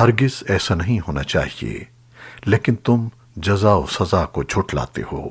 ہرگز ایسا نہیں ہونا چاہیے لیکن تم جزا و سزا کو جھٹلاتے ہو۔